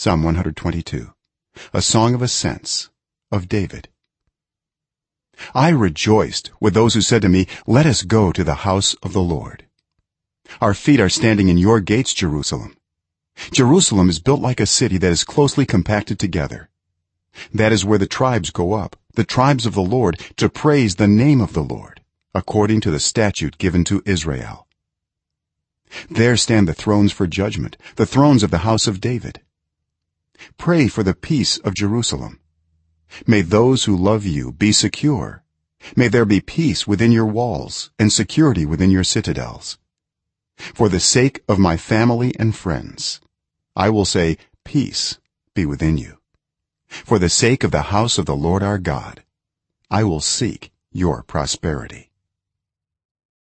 psalm 122 a song of ascents of david. I rejoiced with those who said to me let us go to the house of the lord. Our feet are standing in your gates jerusalem. Jerusalem is built like a city that is closely compacted together. That is where the tribes go up the tribes of the lord to praise the name of the lord according to the statute given to israel. There stand the thrones for judgment the thrones of the house of david pray for the peace of jerusalem. May those who love you be secure. May there be peace within your walls and security within your citadels. For the sake of my family and friends i will say peace be within you. For the sake of the house of the lord our god i will seek your prosperity